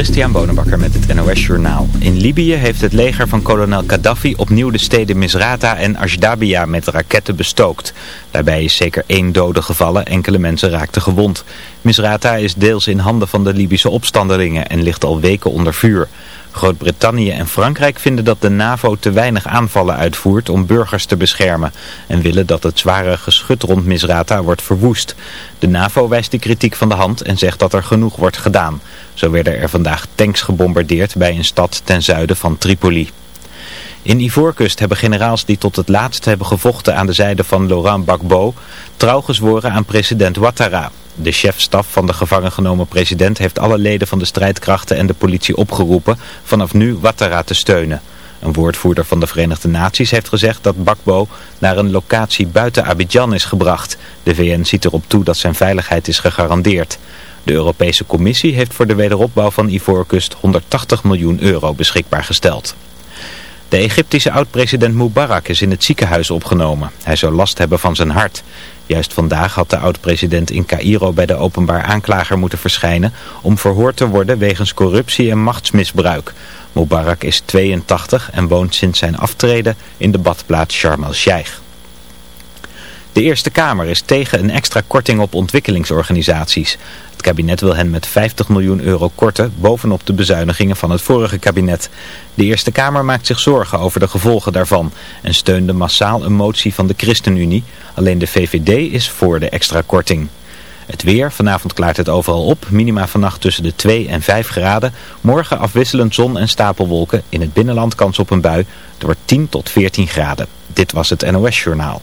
Christian Bonenbakker met het NOS Journaal. In Libië heeft het leger van kolonel Gaddafi opnieuw de steden Misrata en Ashdabia met raketten bestookt. Daarbij is zeker één dode gevallen, enkele mensen raakten gewond. Misrata is deels in handen van de Libische opstandelingen en ligt al weken onder vuur. Groot-Brittannië en Frankrijk vinden dat de NAVO te weinig aanvallen uitvoert om burgers te beschermen en willen dat het zware geschut rond Misrata wordt verwoest. De NAVO wijst de kritiek van de hand en zegt dat er genoeg wordt gedaan. Zo werden er vandaag tanks gebombardeerd bij een stad ten zuiden van Tripoli. In Ivoorkust hebben generaals die tot het laatst hebben gevochten aan de zijde van Laurent Gbagbo trouw gezworen aan president Ouattara. De chefstaf van de gevangen genomen president heeft alle leden van de strijdkrachten en de politie opgeroepen vanaf nu Ouattara te steunen. Een woordvoerder van de Verenigde Naties heeft gezegd dat Bakbo naar een locatie buiten Abidjan is gebracht. De VN ziet erop toe dat zijn veiligheid is gegarandeerd. De Europese Commissie heeft voor de wederopbouw van Ivoorkust 180 miljoen euro beschikbaar gesteld. De Egyptische oud-president Mubarak is in het ziekenhuis opgenomen. Hij zou last hebben van zijn hart. Juist vandaag had de oud-president in Cairo bij de openbaar aanklager moeten verschijnen... om verhoord te worden wegens corruptie en machtsmisbruik. Mubarak is 82 en woont sinds zijn aftreden in de badplaats Sharm el-Sheikh. De Eerste Kamer is tegen een extra korting op ontwikkelingsorganisaties. Het kabinet wil hen met 50 miljoen euro korten bovenop de bezuinigingen van het vorige kabinet. De Eerste Kamer maakt zich zorgen over de gevolgen daarvan en steunde massaal een motie van de ChristenUnie. Alleen de VVD is voor de extra korting. Het weer, vanavond klaart het overal op. Minima vannacht tussen de 2 en 5 graden. Morgen afwisselend zon en stapelwolken. In het binnenland kans op een bui. door 10 tot 14 graden. Dit was het NOS Journaal.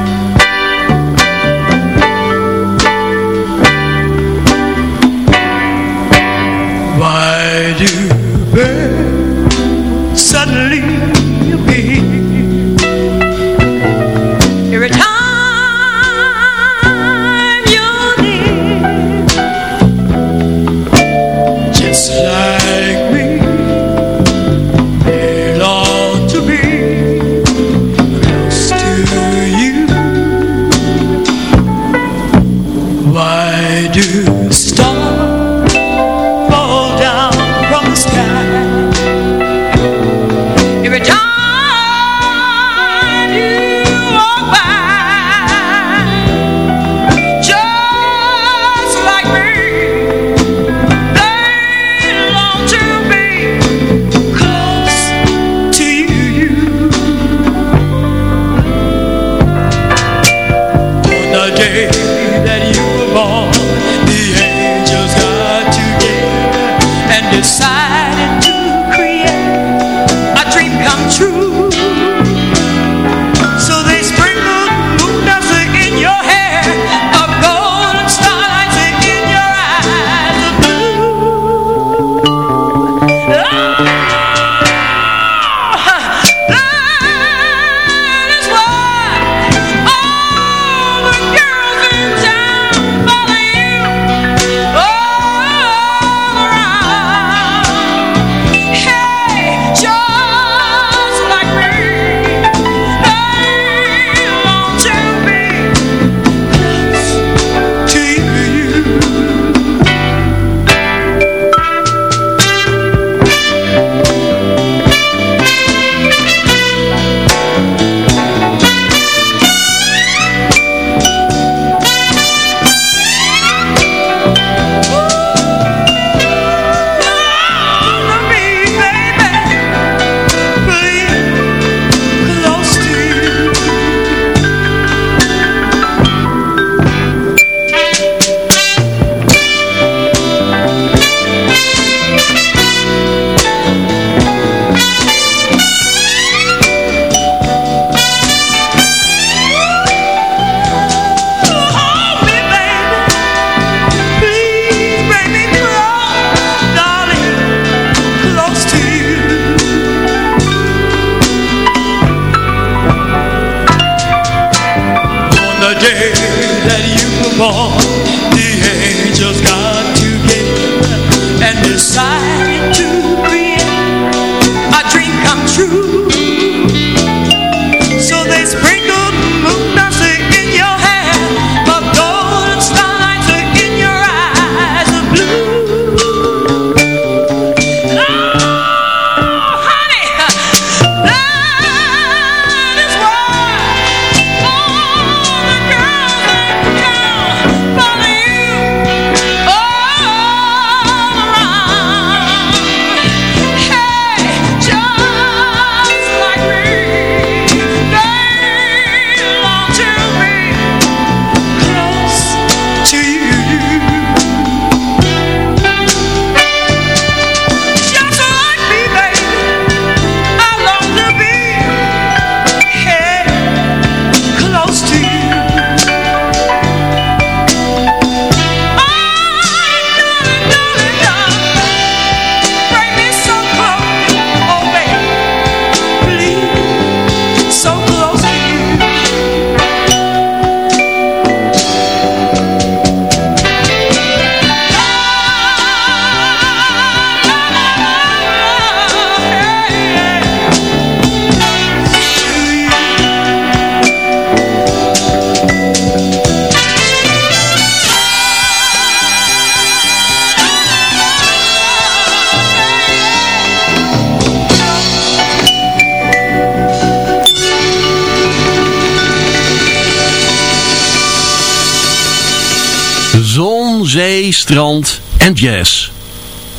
Strand en jazz.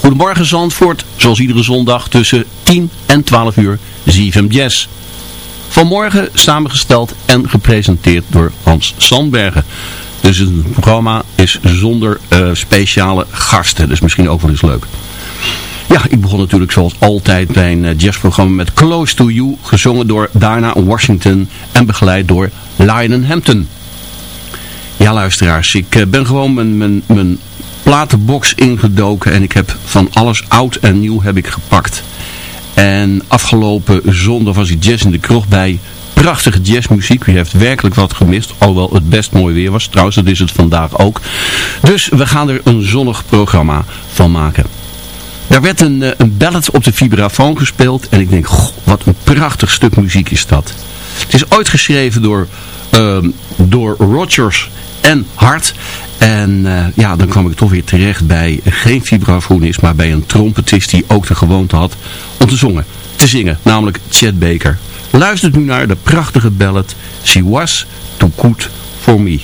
Goedemorgen Zandvoort, zoals iedere zondag tussen 10 en 12 uur, ZFM Jazz. Vanmorgen samengesteld en gepresenteerd door Hans Sandbergen. Dus het programma is zonder uh, speciale gasten, dus misschien ook wel eens leuk. Ja, ik begon natuurlijk zoals altijd bij een jazzprogramma met Close to You, gezongen door Dana Washington en begeleid door Lionel Hampton. Ja luisteraars, ik eh, ben gewoon mijn, mijn platenbox ingedoken en ik heb van alles oud en nieuw heb ik gepakt. En afgelopen zondag was ik jazz in de kroeg bij prachtige jazzmuziek. U heeft werkelijk wat gemist, alhoewel het best mooi weer was. Trouwens, dat is het vandaag ook. Dus we gaan er een zonnig programma van maken. Daar werd een, eh, een ballad op de vibrafoon gespeeld en ik denk, goh, wat een prachtig stuk muziek is dat. Het is ooit geschreven door, uh, door Rogers en Hart. En uh, ja, dan kwam ik toch weer terecht bij geen vibrafonist, maar bij een trompetist die ook de gewoonte had om te, zongen, te zingen, namelijk Chet Baker. Luistert nu naar de prachtige ballad She Was Too Good For Me.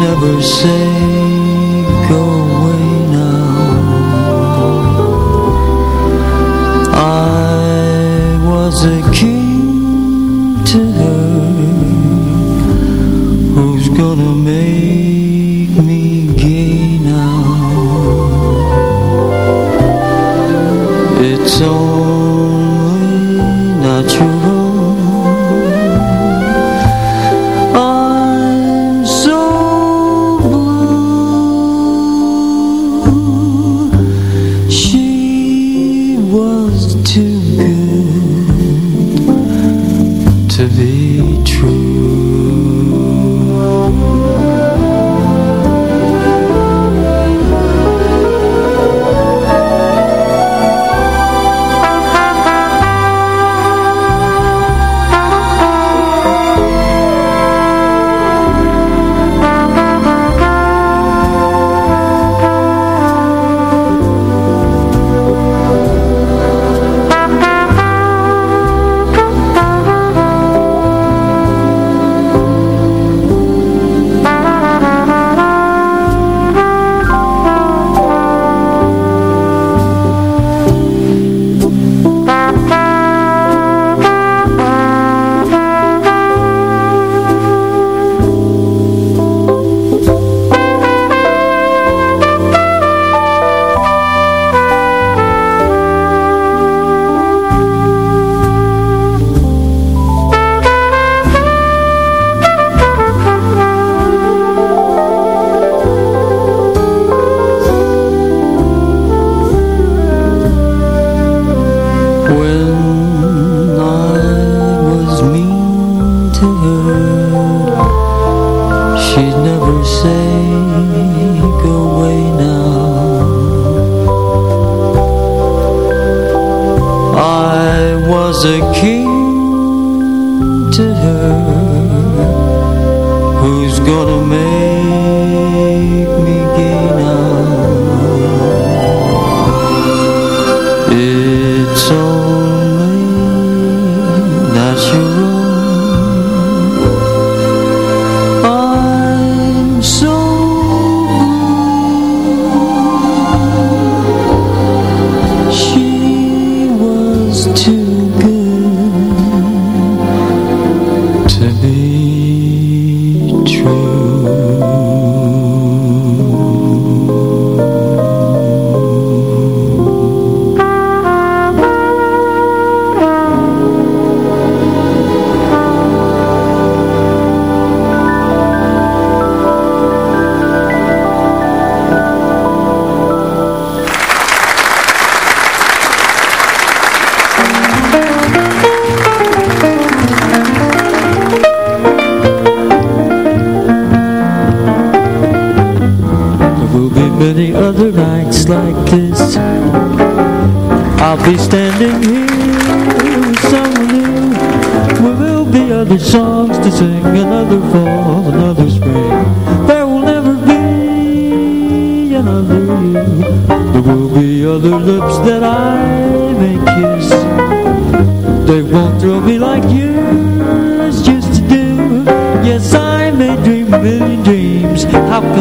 never say.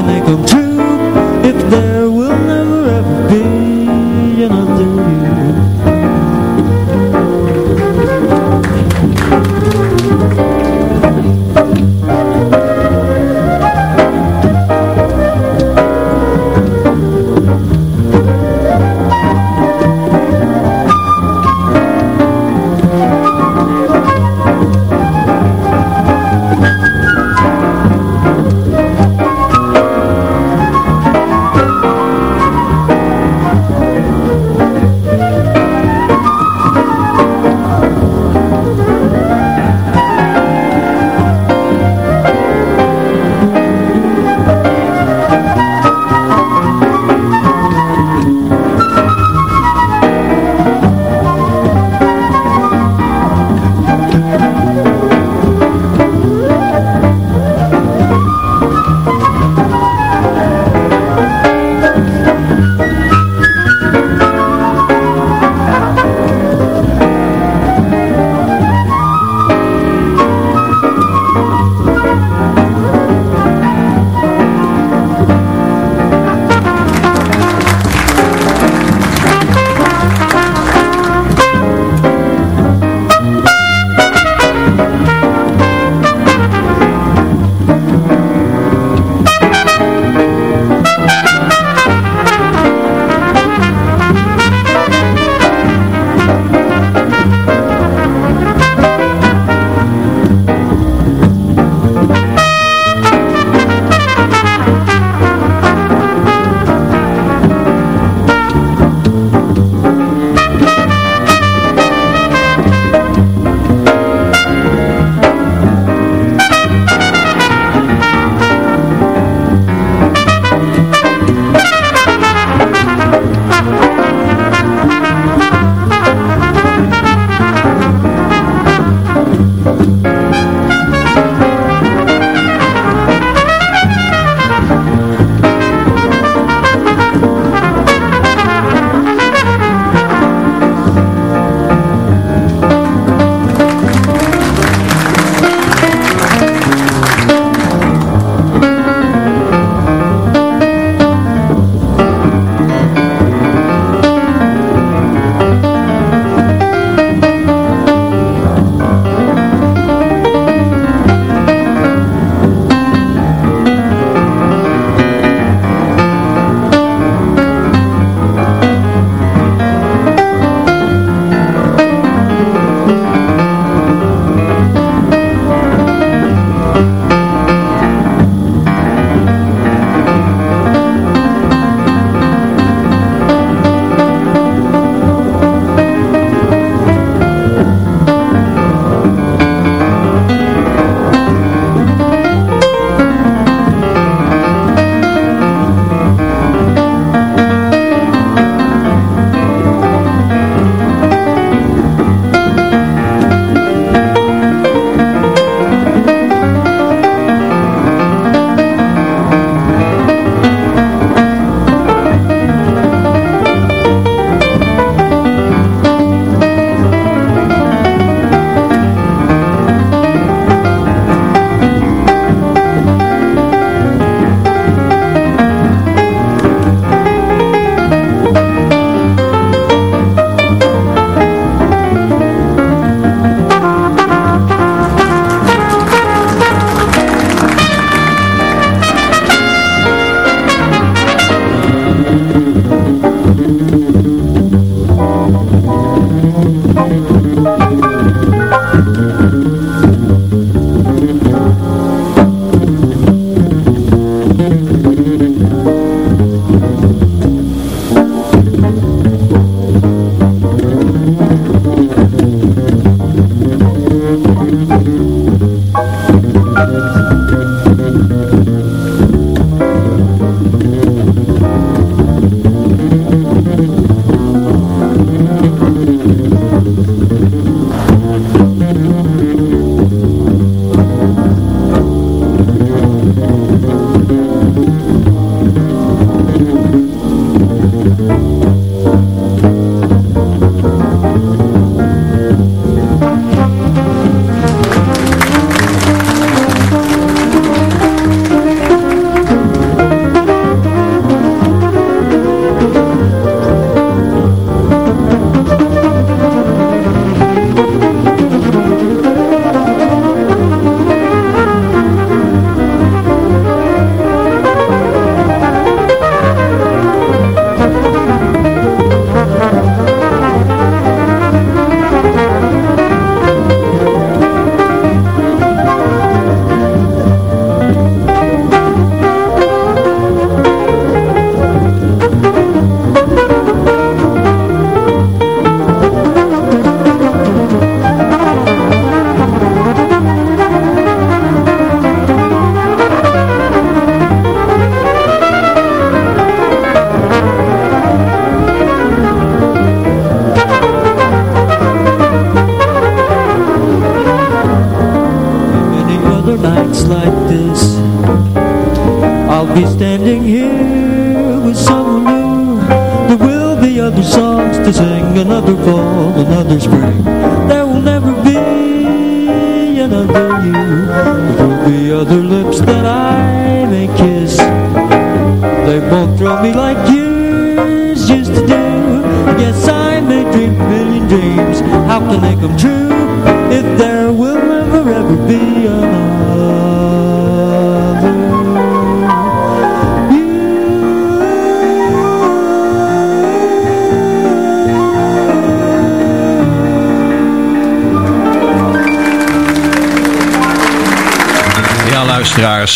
can come true?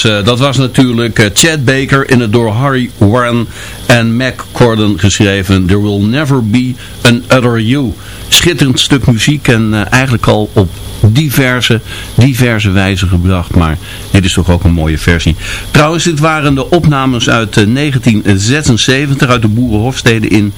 Eh, dat was natuurlijk uh, Chad Baker in het door Harry Warren en Mac Corden geschreven There Will Never Be An Other You. Schitterend stuk muziek en uh, eigenlijk al op diverse, diverse wijze gebracht. Maar dit is toch ook een mooie versie. Trouwens, dit waren de opnames uit 1976 uit de Boerenhofsteden in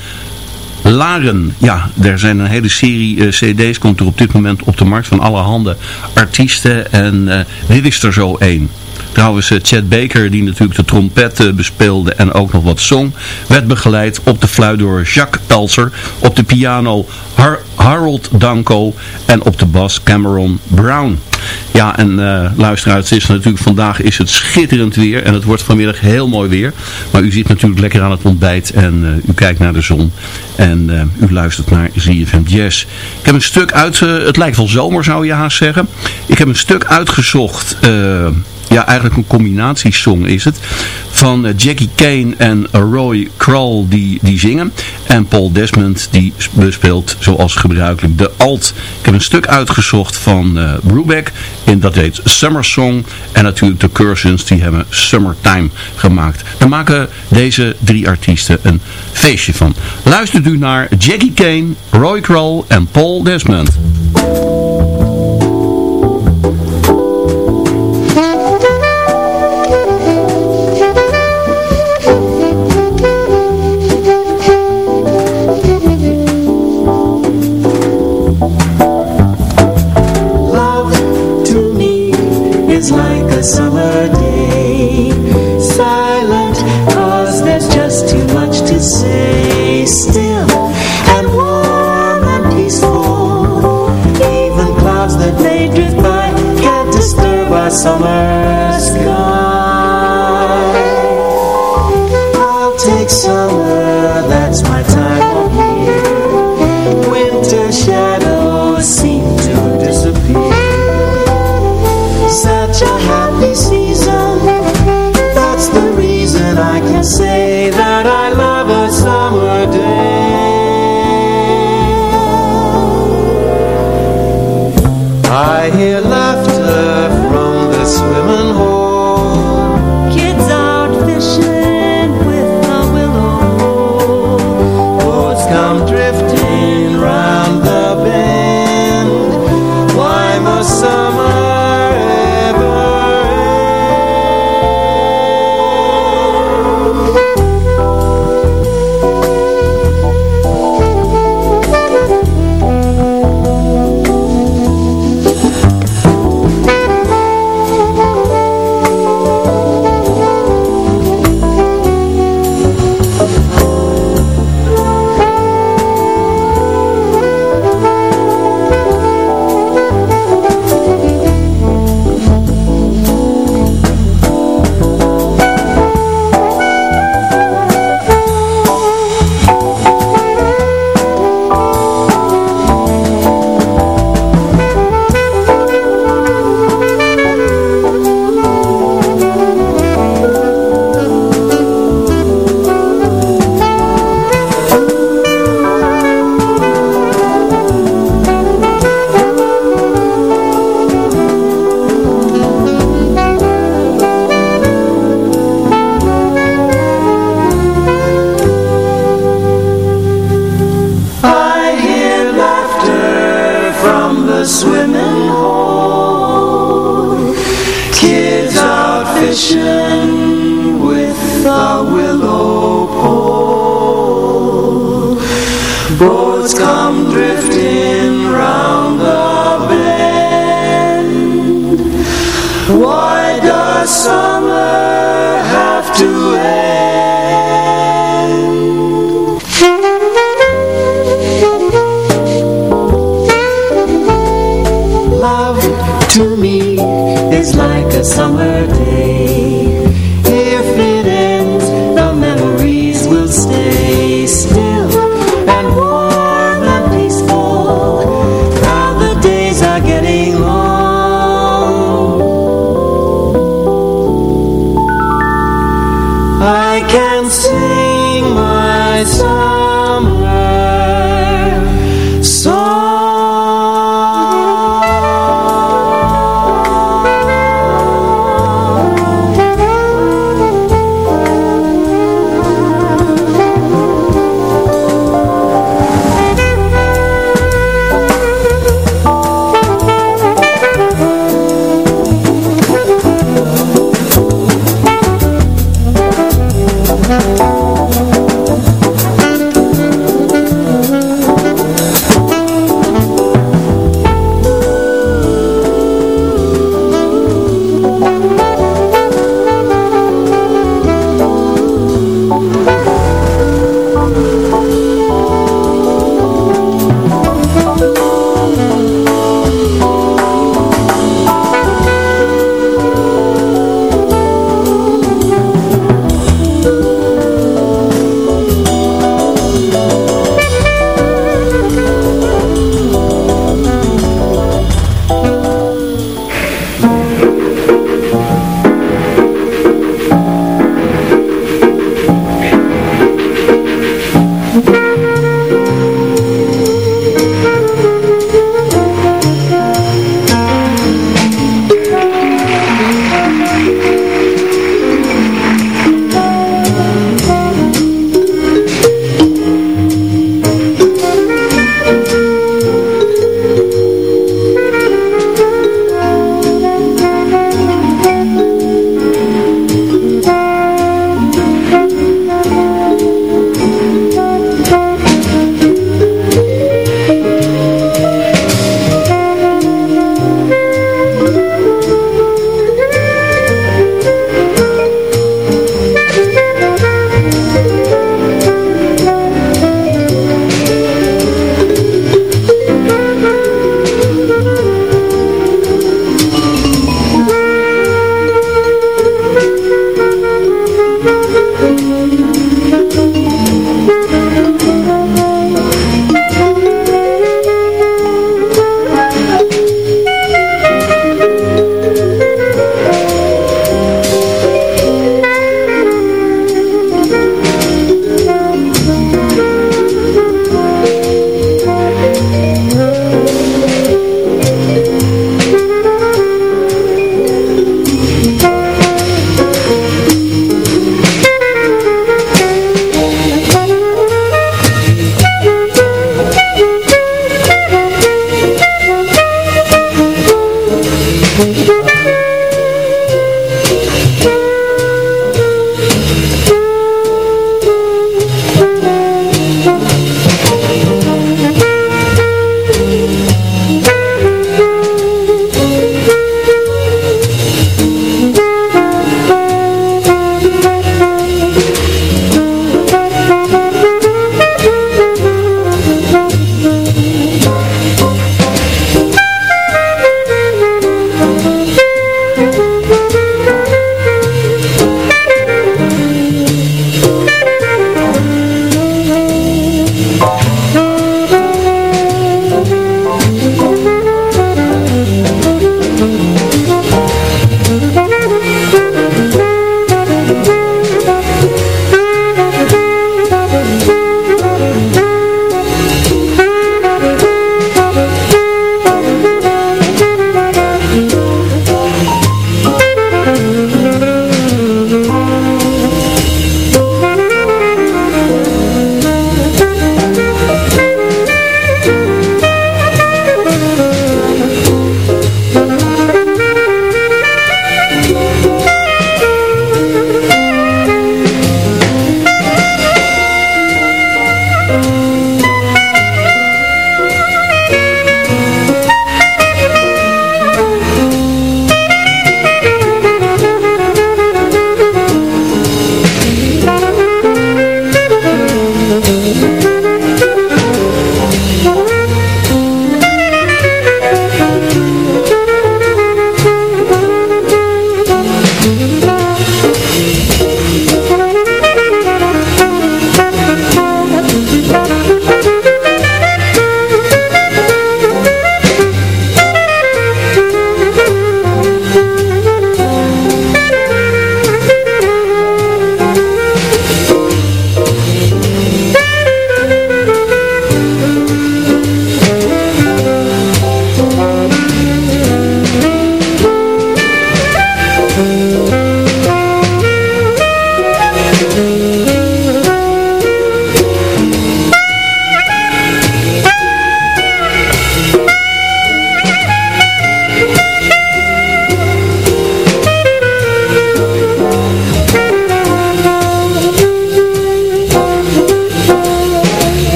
Laren. Ja, er zijn een hele serie cd's, komt er op dit moment op de markt van allerhande artiesten. En dit is er zo één. Trouwens, uh, Chad Baker, die natuurlijk de trompet uh, bespeelde en ook nog wat zong, werd begeleid op de fluit door Jacques Pelser, op de piano Har Harold Danko en op de bas Cameron Brown. Ja, en uh, luisteraars, het is natuurlijk vandaag is het schitterend weer en het wordt vanmiddag heel mooi weer. Maar u zit natuurlijk lekker aan het ontbijt en u kijkt naar de zon en u luistert naar ZFM Jazz. Ik heb een stuk uit, het lijkt wel zomer zou je haast zeggen. Ik heb een stuk uitgezocht ja, eigenlijk een combinatiesong is het. Van uh, Jackie Kane en Roy Kral die, die zingen. En Paul Desmond die bespeelt zoals gebruikelijk de alt. Ik heb een stuk uitgezocht van uh, Brubeck. En dat heet Summer Song. En natuurlijk de Cursons die hebben Summertime gemaakt. Daar maken deze drie artiesten een feestje van. Luistert u naar Jackie Kane, Roy Kral en Paul Desmond. Summer come true. Like a summer day.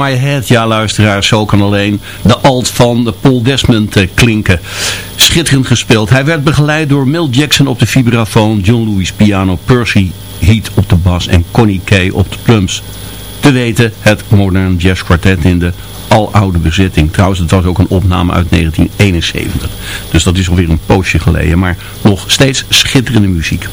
My Head. Ja, luisteraars, zo kan alleen de alt van de Paul Desmond uh, klinken. Schitterend gespeeld. Hij werd begeleid door Mel Jackson op de vibrafoon, John Lewis piano, Percy Heat op de bas en Connie Kay op de plums. Te weten het Modern Jazz Quartet in de aloude bezetting. Trouwens, het was ook een opname uit 1971. Dus dat is alweer een poosje geleden. Maar nog steeds schitterende muziek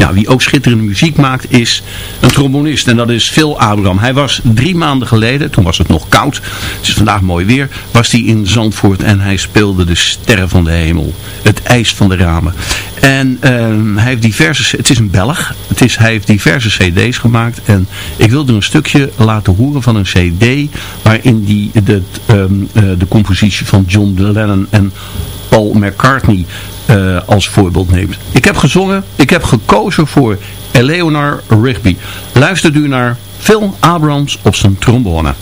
ja, wie ook schitterende muziek maakt is een trombonist. En dat is Phil Abraham. Hij was drie maanden geleden, toen was het nog koud. Het is vandaag mooi weer. Was hij in Zandvoort en hij speelde de sterren van de hemel. Het ijs van de ramen. En ehm, hij heeft diverse, het is een Belg. Het is, hij heeft diverse cd's gemaakt. En ik wilde een stukje laten horen van een cd waarin die de, um, de compositie van John Lennon en Paul McCartney uh, als voorbeeld neemt. Ik heb gezongen, ik heb gekozen voor Eleanor Rigby. Luistert u naar Phil Abrams op zijn trombone.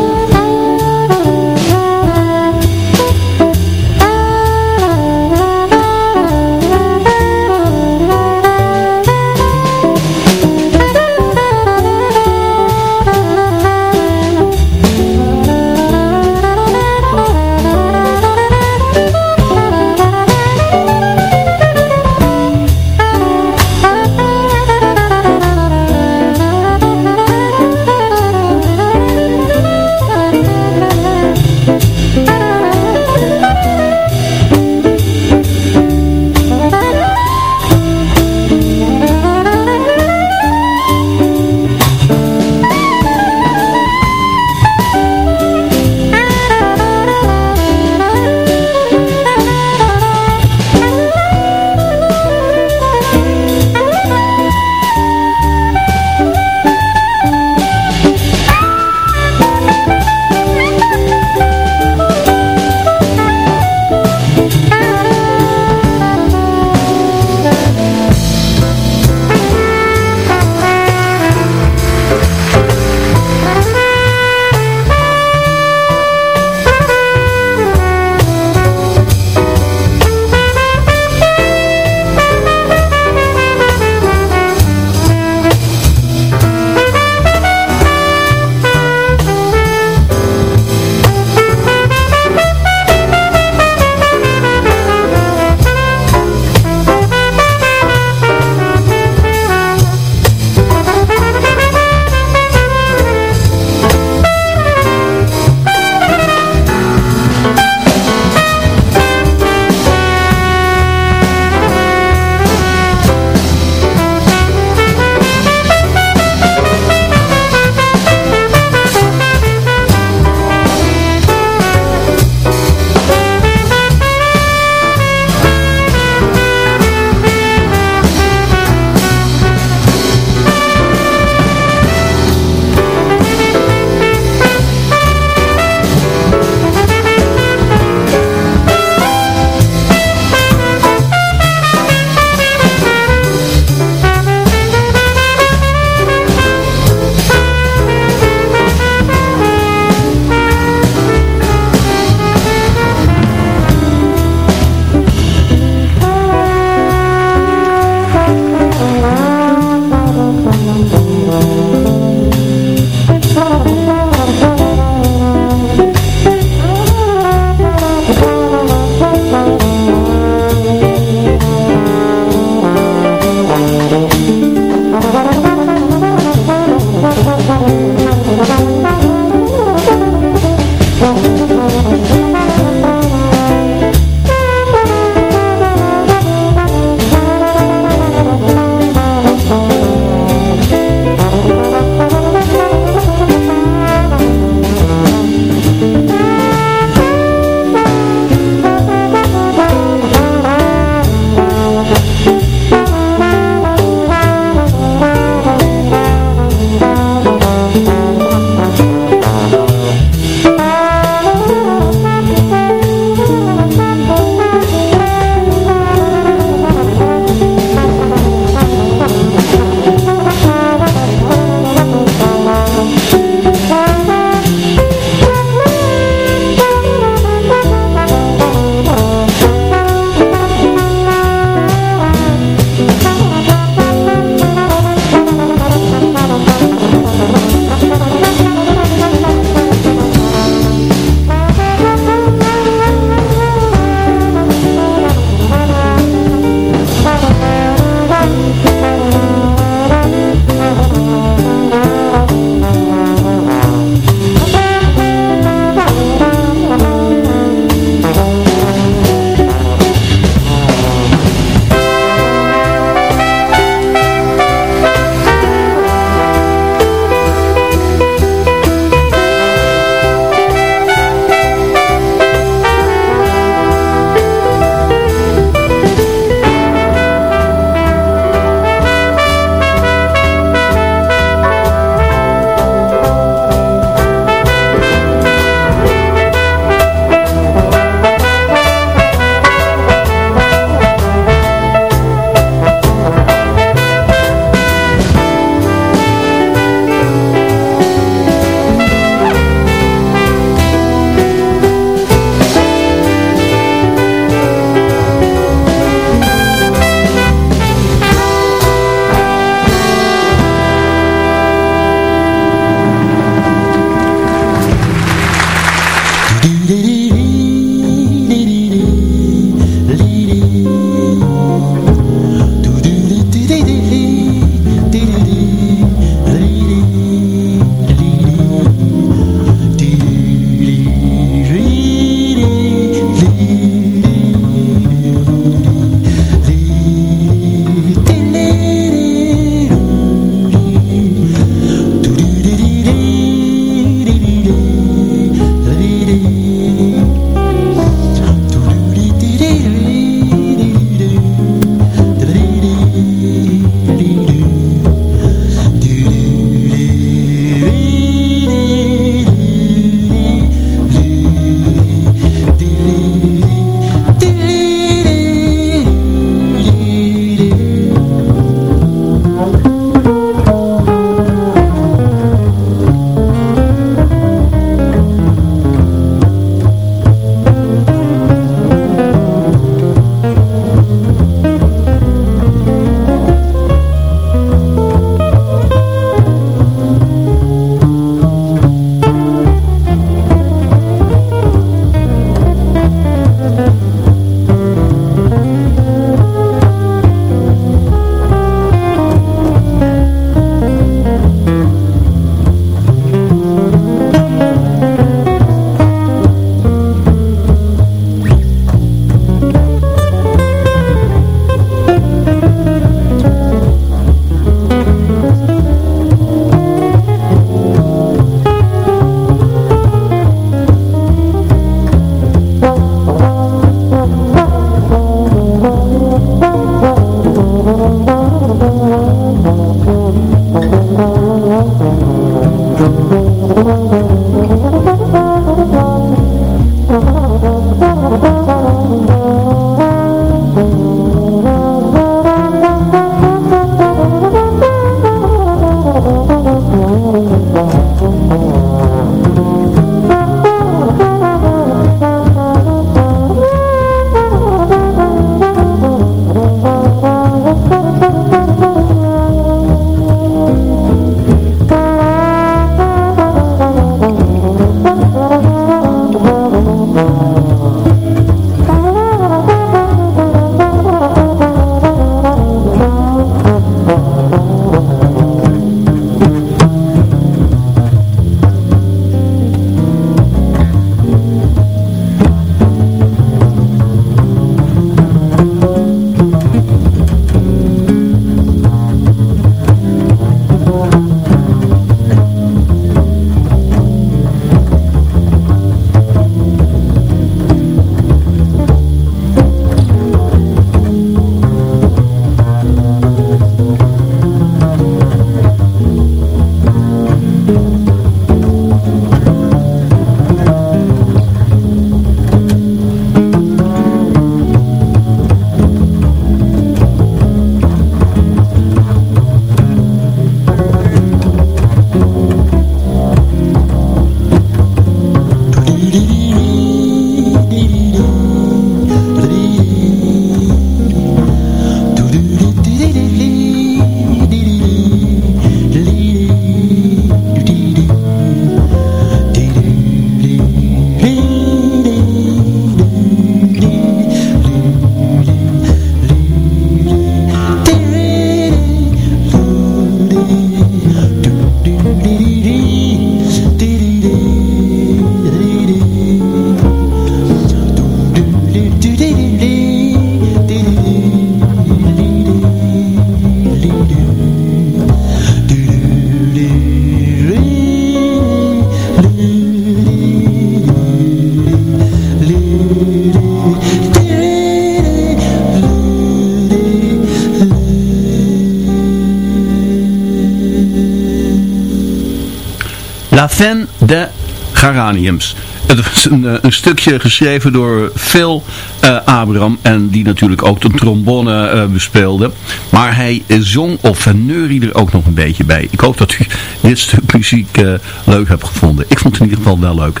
Fin de Geraniums. Het is een, eh, een, stukje geschreven door Phil uh, Abraham en die natuurlijk ook de trombone uh, bespeelde. Maar hij zong of neuriede er ook nog een beetje bij. Ik hoop dat u dit stuk muziek leuk hebt gevonden. Ik vond het in ieder geval wel leuk.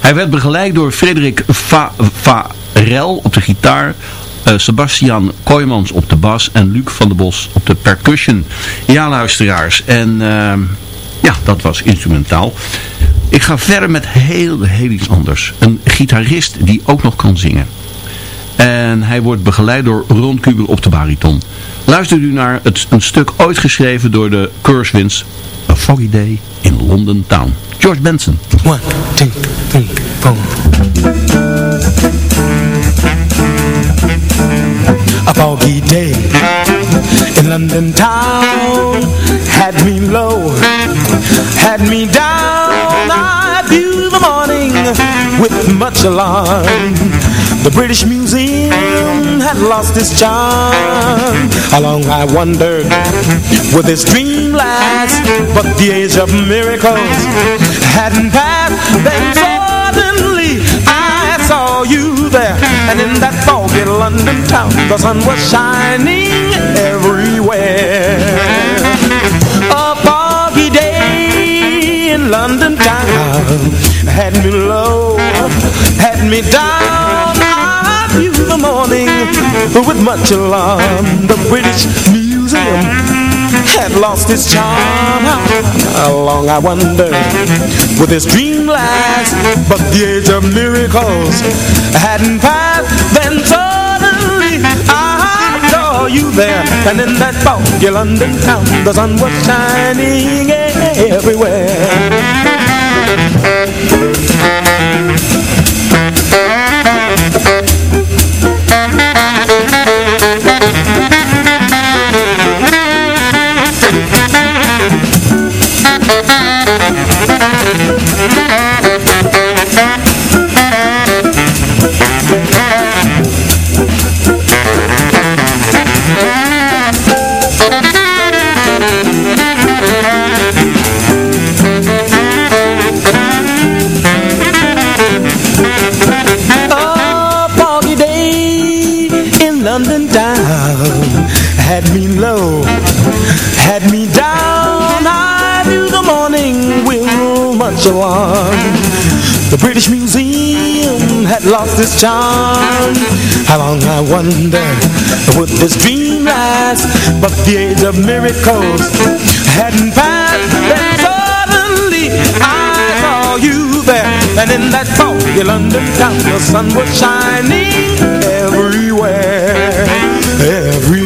Hij werd begeleid door Frederik Varel op de gitaar, Sebastian Kooijmans op de bas en Luc van der Bos op de percussion. Ja, luisteraars. En uh, ja, dat was instrumentaal. Ik ga verder met heel, heel iets anders. Een gitarist die ook nog kan zingen. En hij wordt begeleid door Ron Kuber op de bariton. Luistert u naar het, een stuk ooit geschreven door de Curswins. A Foggy Day in London Town. George Benson. One, two, three, four. A foggy day in London town had me low, had me down. I view the morning with much alarm. The British Museum had lost its charm. How long I wondered, would this dream last? But the age of miracles hadn't passed. Then suddenly I saw you there, and in that foggy London town, the sun was shining everywhere. A foggy day in London town had me low, had me down. I view the morning with much alarm. The British Museum had lost its charm. How long I wonder would this dream last? But the age of miracles hadn't passed. Then I saw you there, and in that foggy London town, the sun was shining everywhere. Me low, had me down. I knew the morning will much alarm. The British Museum had lost its charm. How long I wonder would this dream last? But the age of miracles hadn't passed. Then suddenly I saw you there, and in that foggy London town, the sun was shining everywhere, everywhere,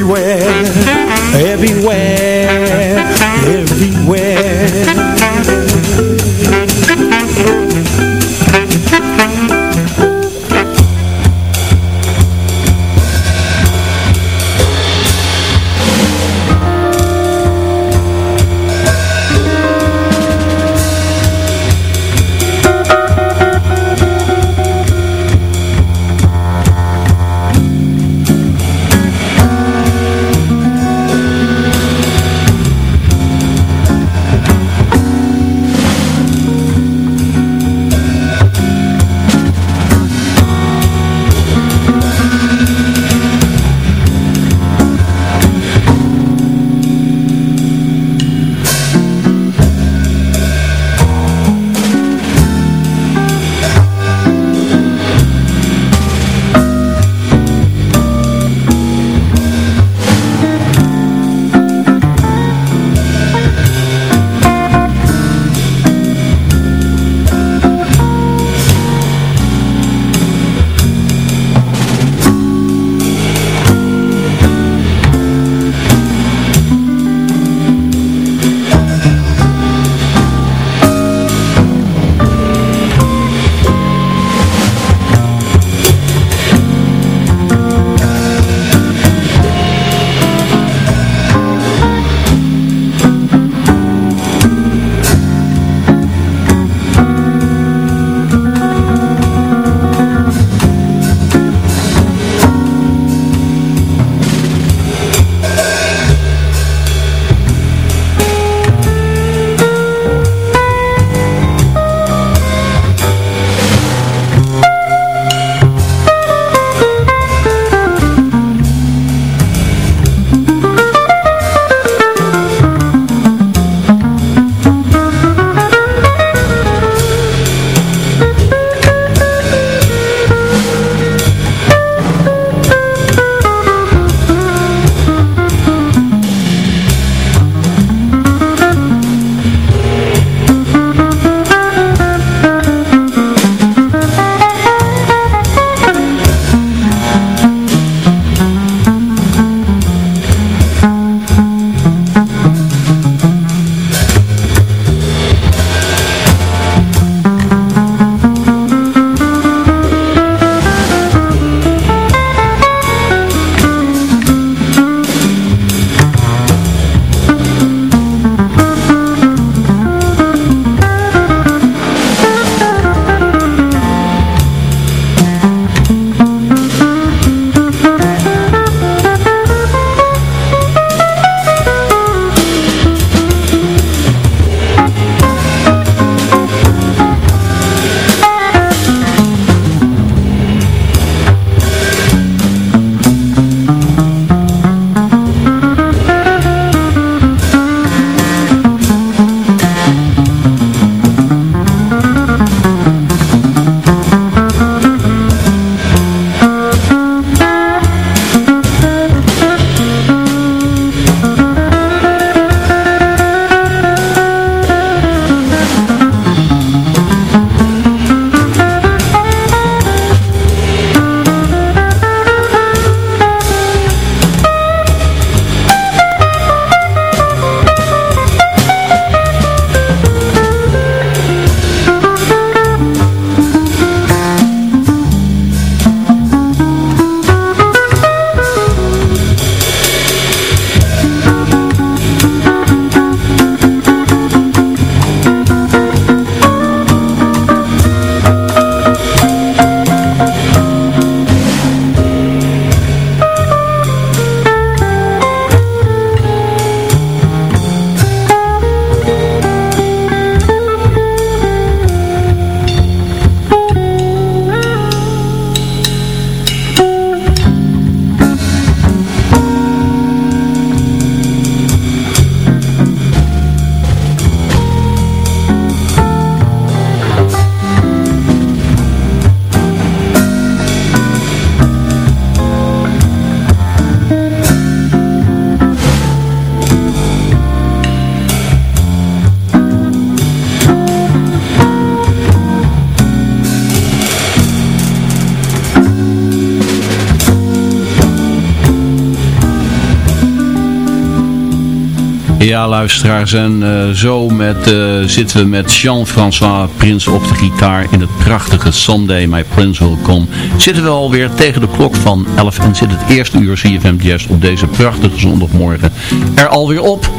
Luisteraars, en uh, zo met, uh, zitten we met Jean-François Prins op de gitaar in het prachtige Sunday My Prince Will Come. Zitten we alweer tegen de klok van 11 en zit het eerste uur CFM Jazz op deze prachtige zondagmorgen er alweer op.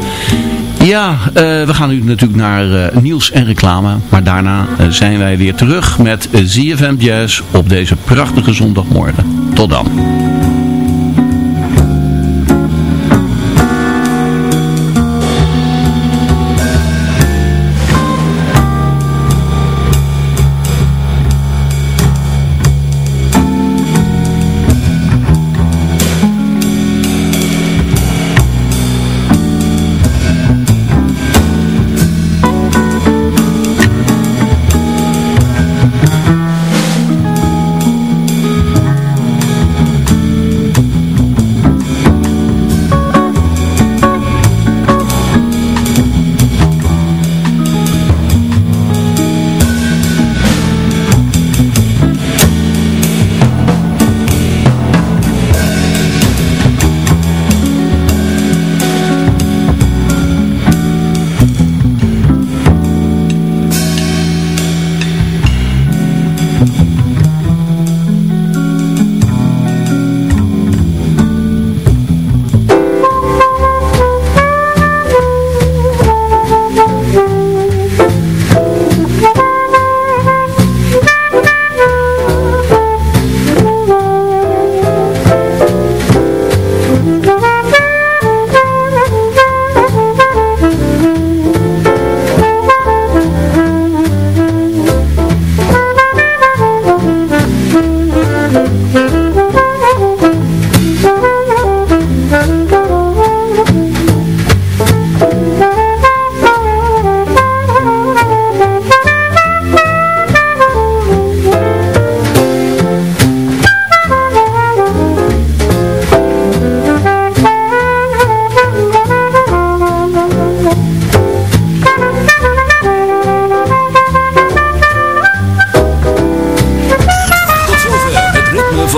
Ja, uh, we gaan nu natuurlijk naar nieuws en reclame, maar daarna zijn wij weer terug met ZFM Jazz op deze prachtige zondagmorgen. Tot dan.